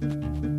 you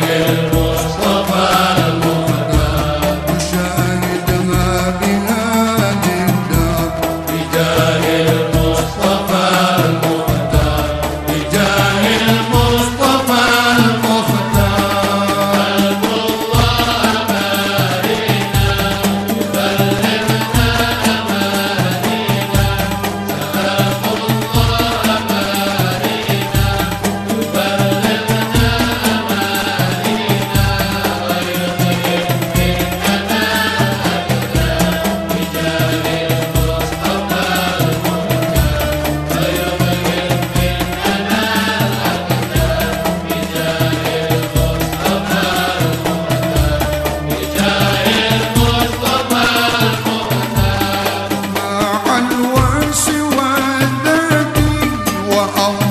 Yeah.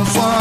someone